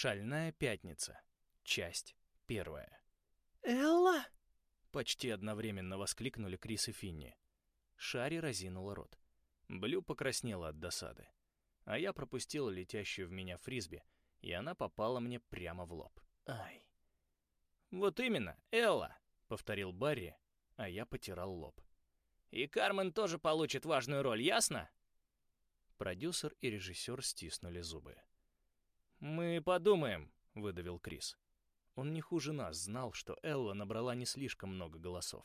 Шальная пятница. Часть первая. «Элла!» Почти одновременно воскликнули Крис и Финни. Шари разинула рот. Блю покраснела от досады. А я пропустил летящую в меня фрисби, и она попала мне прямо в лоб. Ай. «Вот именно, Элла!» — повторил Барри, а я потирал лоб. «И Кармен тоже получит важную роль, ясно?» Продюсер и режиссер стиснули зубы. «Мы подумаем», — выдавил Крис. Он не хуже нас знал, что Элла набрала не слишком много голосов.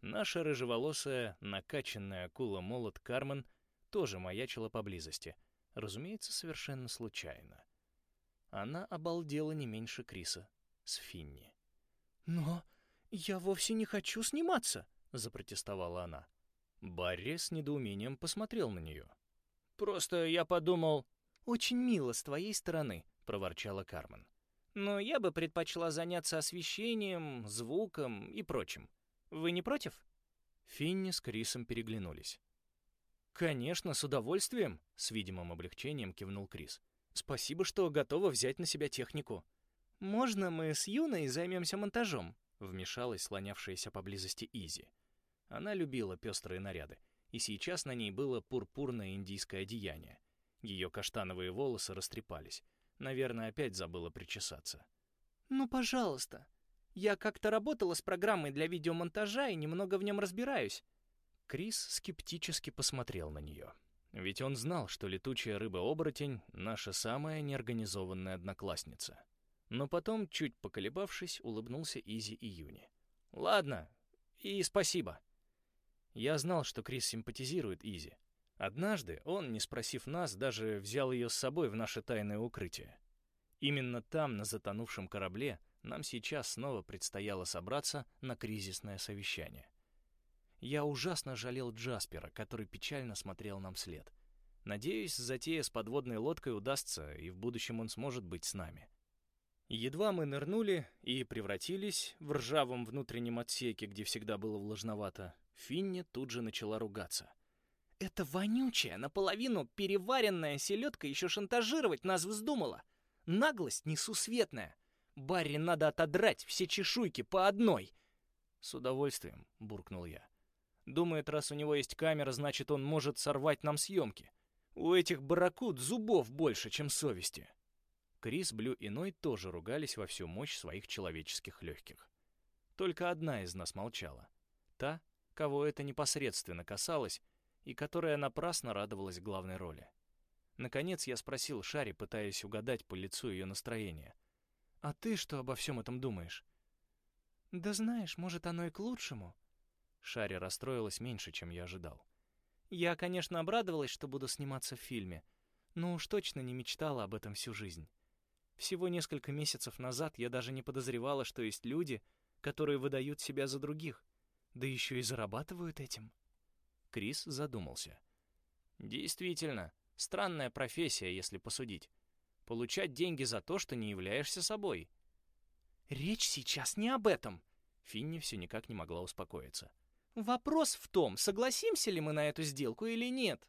Наша рыжеволосая, накачанная акула-молот Кармен тоже маячила поблизости, разумеется, совершенно случайно. Она обалдела не меньше Криса с Финни. «Но я вовсе не хочу сниматься», — запротестовала она. Барри с недоумением посмотрел на нее. «Просто я подумал...» «Очень мило с твоей стороны», — проворчала Кармен. «Но я бы предпочла заняться освещением, звуком и прочим. Вы не против?» Финни с Крисом переглянулись. «Конечно, с удовольствием», — с видимым облегчением кивнул Крис. «Спасибо, что готова взять на себя технику». «Можно мы с Юной займемся монтажом?» — вмешалась слонявшаяся поблизости Изи. Она любила пестрые наряды, и сейчас на ней было пурпурное индийское одеяние. Ее каштановые волосы растрепались. Наверное, опять забыла причесаться. «Ну, пожалуйста. Я как-то работала с программой для видеомонтажа и немного в нем разбираюсь». Крис скептически посмотрел на нее. Ведь он знал, что летучая рыба-оборотень — наша самая неорганизованная одноклассница. Но потом, чуть поколебавшись, улыбнулся Изи и Юни. «Ладно, и спасибо». Я знал, что Крис симпатизирует Изи, Однажды он, не спросив нас, даже взял ее с собой в наше тайное укрытие. Именно там, на затонувшем корабле, нам сейчас снова предстояло собраться на кризисное совещание. Я ужасно жалел Джаспера, который печально смотрел нам вслед. Надеюсь, затея с подводной лодкой удастся, и в будущем он сможет быть с нами. Едва мы нырнули и превратились в ржавом внутреннем отсеке, где всегда было влажновато, Финни тут же начала ругаться — эта вонючая, наполовину переваренная селедка еще шантажировать нас вздумала. Наглость несусветная. Барри надо отодрать все чешуйки по одной. С удовольствием, буркнул я. Думает, раз у него есть камера, значит, он может сорвать нам съемки. У этих барракуд зубов больше, чем совести. Крис, Блю и Ной тоже ругались во всю мощь своих человеческих легких. Только одна из нас молчала. Та, кого это непосредственно касалось, и которая напрасно радовалась главной роли. Наконец я спросил Шари, пытаясь угадать по лицу ее настроение. «А ты что обо всем этом думаешь?» «Да знаешь, может, оно и к лучшему». Шари расстроилась меньше, чем я ожидал. «Я, конечно, обрадовалась, что буду сниматься в фильме, но уж точно не мечтала об этом всю жизнь. Всего несколько месяцев назад я даже не подозревала, что есть люди, которые выдают себя за других, да еще и зарабатывают этим». Крис задумался. Действительно, странная профессия, если посудить. Получать деньги за то, что не являешься собой. Речь сейчас не об этом. Финни все никак не могла успокоиться. Вопрос в том, согласимся ли мы на эту сделку или нет.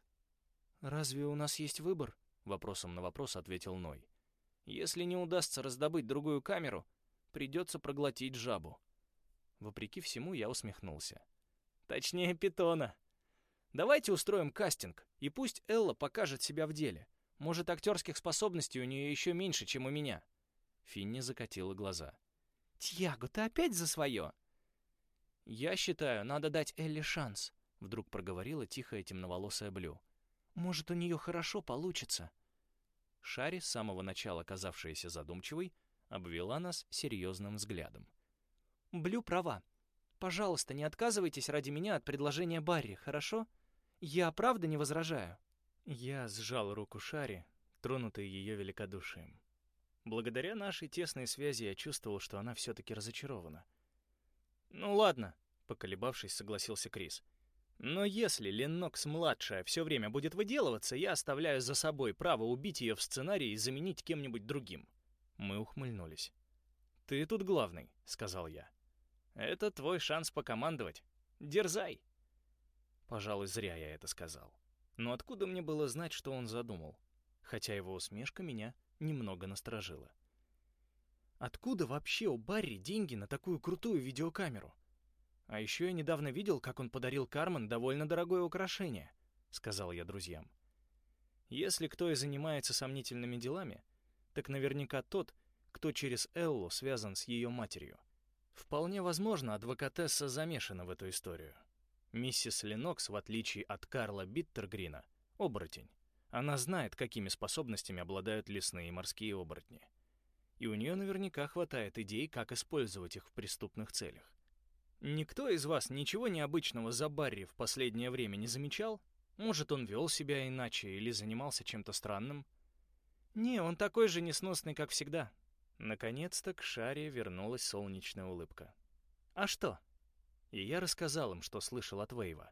Разве у нас есть выбор? Вопросом на вопрос ответил Ной. Если не удастся раздобыть другую камеру, придется проглотить жабу. Вопреки всему я усмехнулся. Точнее, питона. Давайте устроим кастинг, и пусть Элла покажет себя в деле. Может, актерских способностей у нее еще меньше, чем у меня». Финни закатила глаза. «Тьяго, ты опять за свое?» «Я считаю, надо дать Элле шанс», — вдруг проговорила тихая темноволосая Блю. «Может, у нее хорошо получится». Шари, с самого начала казавшаяся задумчивой, обвела нас серьезным взглядом. «Блю права. Пожалуйста, не отказывайтесь ради меня от предложения Барри, хорошо? Я правда не возражаю». Я сжал руку Шари, тронутый ее великодушием. Благодаря нашей тесной связи я чувствовал, что она все-таки разочарована. «Ну ладно», — поколебавшись, согласился Крис. «Но если Леннокс-младшая все время будет выделываться, я оставляю за собой право убить ее в сценарии и заменить кем-нибудь другим». Мы ухмыльнулись. «Ты тут главный», — сказал я. Это твой шанс покомандовать. Дерзай!» Пожалуй, зря я это сказал. Но откуда мне было знать, что он задумал? Хотя его усмешка меня немного насторожило. Откуда вообще у Барри деньги на такую крутую видеокамеру? А еще я недавно видел, как он подарил Кармен довольно дорогое украшение, сказал я друзьям. Если кто и занимается сомнительными делами, так наверняка тот, кто через Эллу связан с ее матерью. Вполне возможно, адвокатесса замешана в эту историю. Миссис Ленокс, в отличие от Карла Биттергрина, оборотень. Она знает, какими способностями обладают лесные и морские оборотни. И у нее наверняка хватает идей, как использовать их в преступных целях. Никто из вас ничего необычного за Барри в последнее время не замечал? Может, он вел себя иначе или занимался чем-то странным? Не, он такой же несносный, как всегда. Наконец-то к Шаре вернулась солнечная улыбка. А что? И я рассказал им, что слышал от Вейва.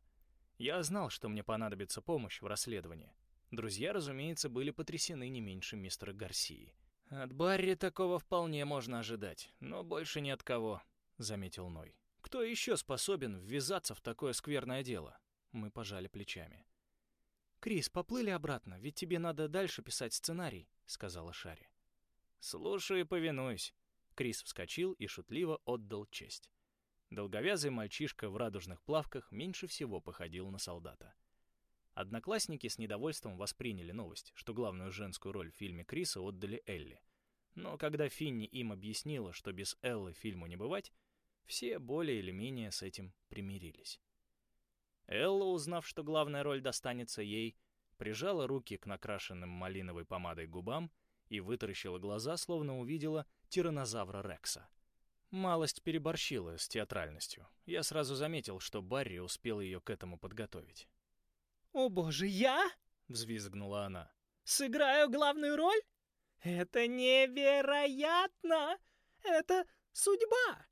Я знал, что мне понадобится помощь в расследовании. Друзья, разумеется, были потрясены не меньше мистера Гарсии. «От Барри такого вполне можно ожидать, но больше ни от кого», — заметил Ной. «Кто еще способен ввязаться в такое скверное дело?» Мы пожали плечами. «Крис, поплыли обратно, ведь тебе надо дальше писать сценарий», — сказала Шари. «Слушаю и повинуюсь». Крис вскочил и шутливо отдал честь. Долговязый мальчишка в радужных плавках меньше всего походил на солдата. Одноклассники с недовольством восприняли новость, что главную женскую роль в фильме Криса отдали Элли. Но когда Финни им объяснила, что без Эллы фильму не бывать, все более или менее с этим примирились. Элла, узнав, что главная роль достанется ей, прижала руки к накрашенным малиновой помадой губам и вытаращила глаза, словно увидела тиранозавра Рекса. Малость переборщила с театральностью. Я сразу заметил, что Барри успел ее к этому подготовить. «О боже, я?» — взвизгнула она. «Сыграю главную роль? Это невероятно! Это судьба!»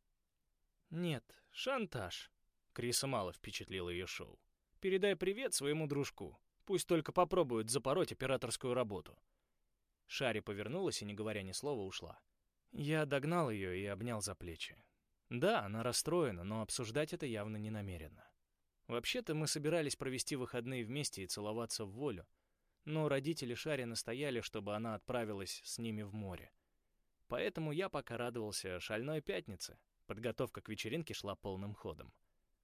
«Нет, шантаж», Криса мало впечатлило ее шоу. «Передай привет своему дружку. Пусть только попробует запороть операторскую работу». Шари повернулась и, не говоря ни слова, ушла. Я догнал ее и обнял за плечи. Да, она расстроена, но обсуждать это явно не намерена. Вообще-то мы собирались провести выходные вместе и целоваться в волю, но родители Шари настояли, чтобы она отправилась с ними в море. Поэтому я пока радовался шальной пятнице. Подготовка к вечеринке шла полным ходом.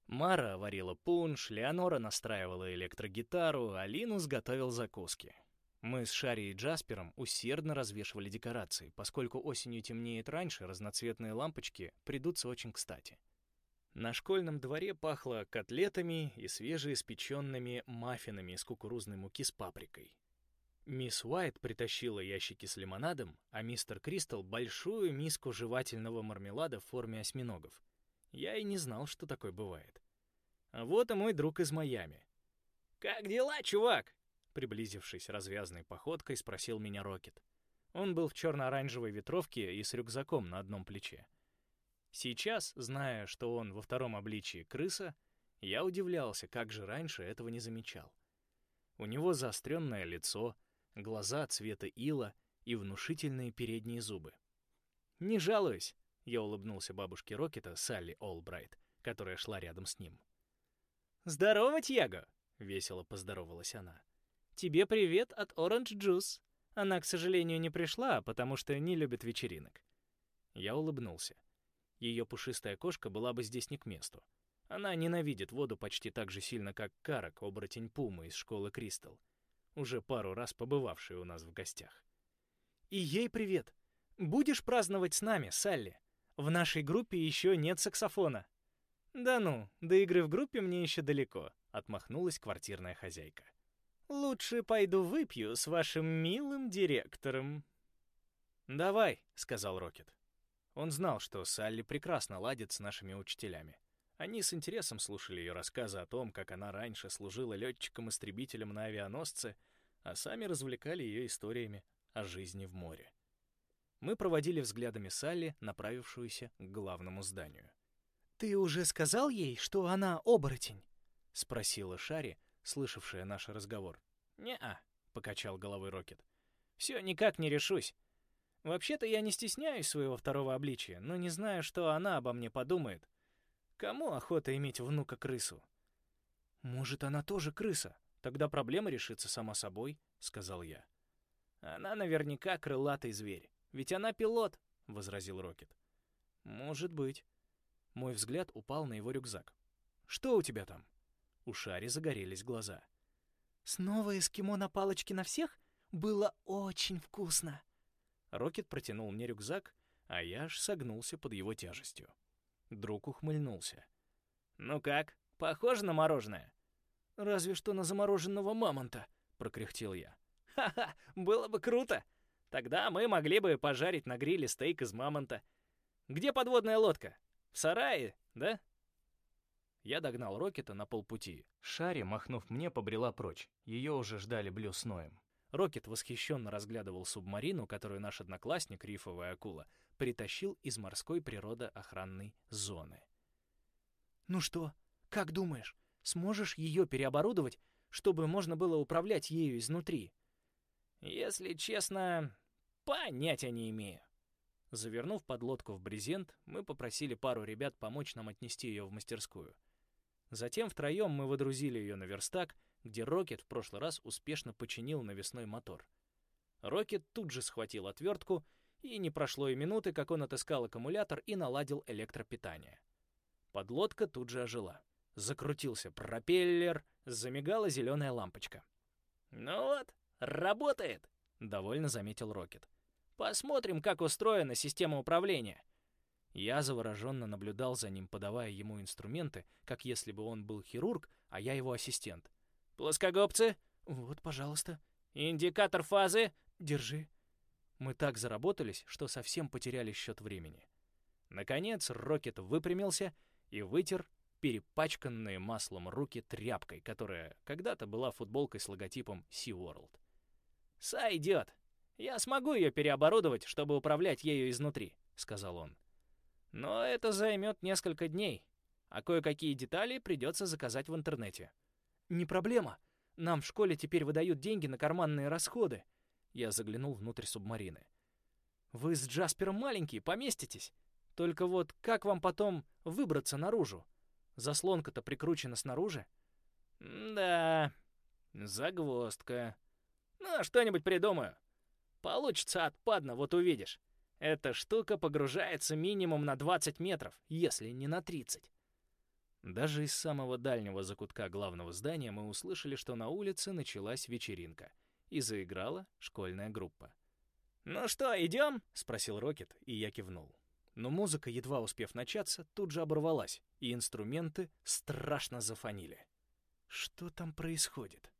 Мара варила пунш, Леонора настраивала электрогитару, а Линус готовил закуски. Мы с Шарри и Джаспером усердно развешивали декорации, поскольку осенью темнеет раньше, разноцветные лампочки придутся очень кстати. На школьном дворе пахло котлетами и свежеиспеченными маффинами из кукурузной муки с паприкой. Мисс Уайт притащила ящики с лимонадом, а мистер Кристал — большую миску жевательного мармелада в форме осьминогов. Я и не знал, что такое бывает. А вот и мой друг из Майами. «Как дела, чувак?» Приблизившись развязной походкой, спросил меня Рокет. Он был в черно-оранжевой ветровке и с рюкзаком на одном плече. Сейчас, зная, что он во втором обличии крыса, я удивлялся, как же раньше этого не замечал. У него заостренное лицо, глаза цвета ила и внушительные передние зубы. «Не жалуюсь», — я улыбнулся бабушке Рокета, Салли Олбрайт, которая шла рядом с ним. «Здорово, Тьяго!» — весело поздоровалась она. «Тебе привет от Orange Juice. Она, к сожалению, не пришла, потому что не любит вечеринок». Я улыбнулся. Ее пушистая кошка была бы здесь не к месту. Она ненавидит воду почти так же сильно, как Карак, оборотень Пумы из школы Кристал, уже пару раз побывавший у нас в гостях. «И ей привет! Будешь праздновать с нами, Салли? В нашей группе еще нет саксофона». «Да ну, до игры в группе мне еще далеко», — отмахнулась квартирная хозяйка. «Лучше пойду выпью с вашим милым директором». «Давай», — сказал Рокет. Он знал, что Салли прекрасно ладит с нашими учителями. Они с интересом слушали ее рассказы о том, как она раньше служила летчиком-истребителем на авианосце, а сами развлекали ее историями о жизни в море. Мы проводили взглядами Салли, направившуюся к главному зданию. «Ты уже сказал ей, что она оборотень?» — спросила Шари, слышавшая наш разговор. «Не-а», — покачал головой Рокет. «Все никак не решусь. Вообще-то я не стесняюсь своего второго обличия, но не знаю, что она обо мне подумает. Кому охота иметь внука-крысу?» «Может, она тоже крыса? Тогда проблема решится сама собой», — сказал я. Она наверняка крылатый зверь. Ведь она пилот, — возразил Рокет. Может быть. Мой взгляд упал на его рюкзак. Что у тебя там? У Шари загорелись глаза. Снова эскимо на палочке на всех? Было очень вкусно. Рокет протянул мне рюкзак, а я аж согнулся под его тяжестью. Друг ухмыльнулся. «Ну как, похоже на мороженое?» «Разве что на замороженного мамонта», — прокряхтел я. «Ха-ха, было бы круто! Тогда мы могли бы пожарить на гриле стейк из мамонта. Где подводная лодка? В сарае, да?» Я догнал Рокета на полпути. Шари, махнув мне, побрела прочь. Ее уже ждали Блю с Ноем. Рокет восхищенно разглядывал субмарину, которую наш одноклассник, рифовая акула, притащил из морской природоохранной зоны. «Ну что, как думаешь, сможешь ее переоборудовать, чтобы можно было управлять ею изнутри?» «Если честно, понятия не имею». Завернув подлодку в брезент, мы попросили пару ребят помочь нам отнести ее в мастерскую. Затем втроем мы водрузили ее на верстак, где Рокет в прошлый раз успешно починил навесной мотор. Рокет тут же схватил отвертку, и не прошло и минуты, как он отыскал аккумулятор и наладил электропитание. Подлодка тут же ожила. Закрутился пропеллер, замигала зеленая лампочка. «Ну вот, работает!» — довольно заметил Рокет. «Посмотрим, как устроена система управления». Я завороженно наблюдал за ним, подавая ему инструменты, как если бы он был хирург, а я его ассистент. «Плоскогубцы?» «Вот, пожалуйста». «Индикатор фазы?» «Держи». Мы так заработались, что совсем потеряли счет времени. Наконец Рокет выпрямился и вытер перепачканные маслом руки тряпкой, которая когда-то была футболкой с логотипом SeaWorld. «Сойдет. Я смогу ее переоборудовать, чтобы управлять ею изнутри», — сказал он. «Но это займет несколько дней, а кое-какие детали придется заказать в интернете». «Не проблема. Нам в школе теперь выдают деньги на карманные расходы». Я заглянул внутрь субмарины. «Вы с Джаспером маленькие, поместитесь. Только вот как вам потом выбраться наружу? Заслонка-то прикручена снаружи». «Да, загвоздка. Ну, что-нибудь придумаю. Получится отпадно, вот увидишь. Эта штука погружается минимум на 20 метров, если не на 30. Даже из самого дальнего закутка главного здания мы услышали, что на улице началась вечеринка, и заиграла школьная группа. «Ну что, идем?» — спросил Рокет, и я кивнул. Но музыка, едва успев начаться, тут же оборвалась, и инструменты страшно зафонили. Что там происходит?